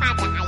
发展。